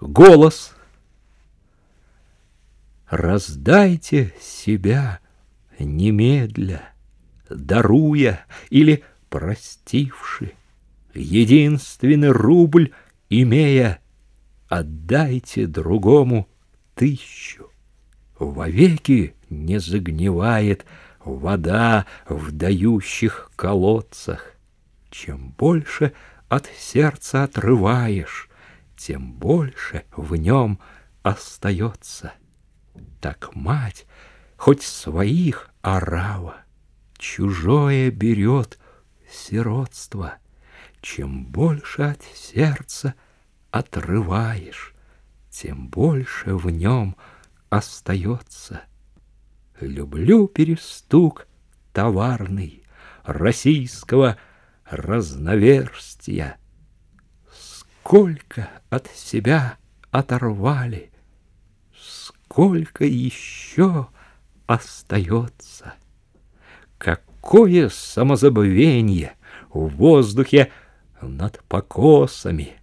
голос. Раздайте себя немедля, даруя или простивши, единственный рубль имея, отдайте другому тысячу. Вовеки не загнивает вода в дающих колодцах. Чем больше от сердца отрываешь, тем больше в нем остается. Так мать, хоть своих орава, чужое берет сиротство. Чем больше от сердца отрываешь, тем больше в нем остается. Люблю перестук товарный российского разноверстия. Сколько от себя оторвали, сколько еще остается. Какое самозабвение в воздухе над покосами,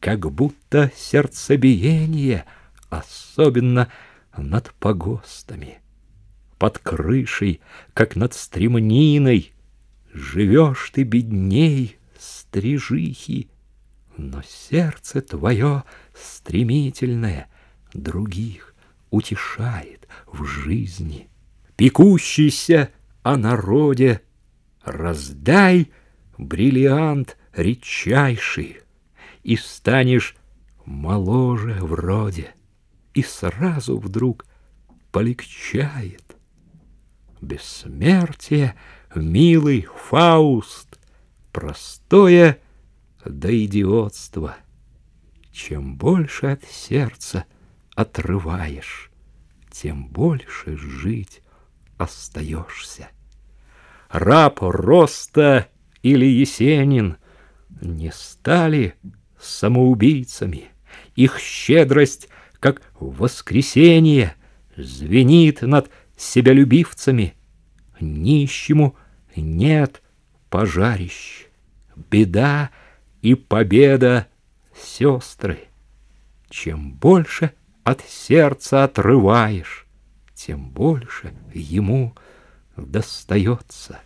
как будто сердцебиение, особенно над погостами. Под крышей, как над стремниной, живешь ты бедней, стрижихи, но сердце твое стремительное других утешает в жизни. Пекущийся о народе, раздай бриллиант редчайший, и станешь моложе вроде, и сразу вдруг полегчает. Бессмертие, милый Фауст, простое до идиотства. Чем больше от сердца отрываешь, тем больше жить остаешься. Раб Роста или Есенин не стали самоубийцами. Их щедрость, как воскресенье, звенит над себялюбивцами. Нищему нет пожарищ. Беда и победа — сестры. Чем больше от сердца отрываешь, тем больше ему достается.